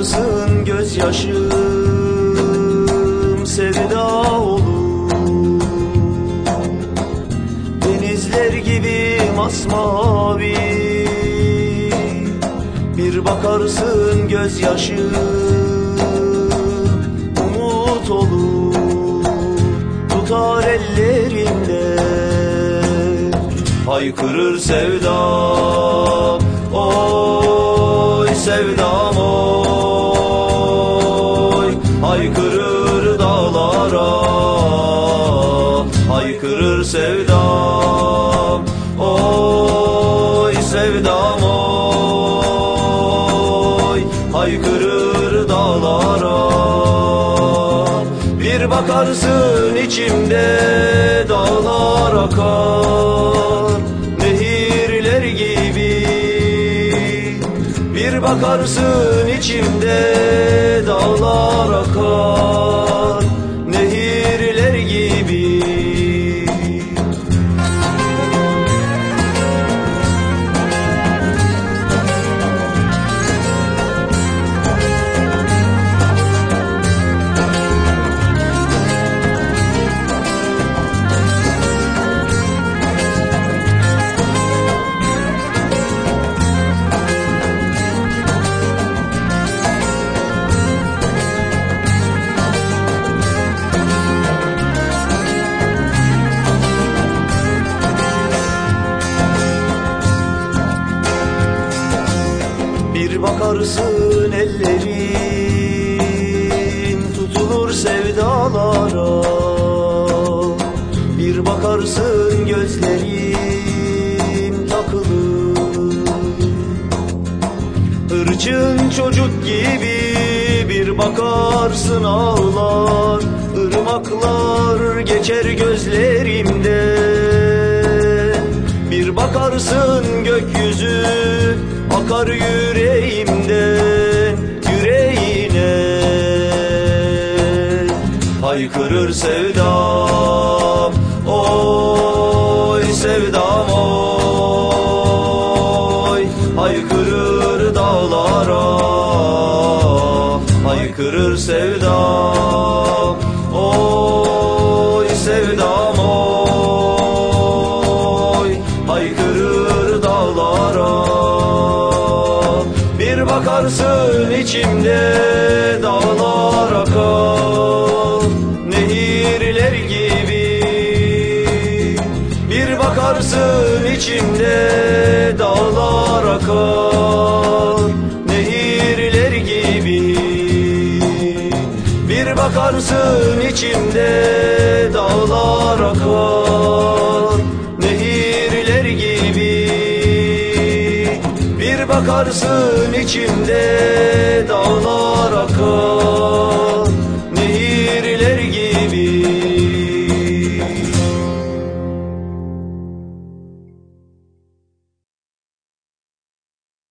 Bir bakarsın gözyaşım sevda olur. Denizler gibi masmavi Bir bakarsın gözyaşım umut olur. Tutar ellerinde Haykırır sevdam. Oy sevdam oy Haykırır dağlara Haykırır sevdam. Oy sevdam oy. Haykırır dağlara Bir bakarsın içimde dağlar akar. Nehirler gibi Bir bakarsın içimde dağlar akar Bir bakarsın ellerin tutulur sevdalara. Bir bakarsın gözlerin takılır. Irçın çocuk gibi bir bakarsın ağlar. Irmaklar geçer gözlerimde bakarsın gökyüzü akar yüreğimden Yüreğine. Haykırır sevdam Oy sevdam oy. Haykırır Bakarsın içimde dağlar akar. Nehirler gibi. Bir bakarsın içimde dağlar akar. Nehirler gibi. Bir bakarsın içimde Bir bakarsın içimde dağlar akar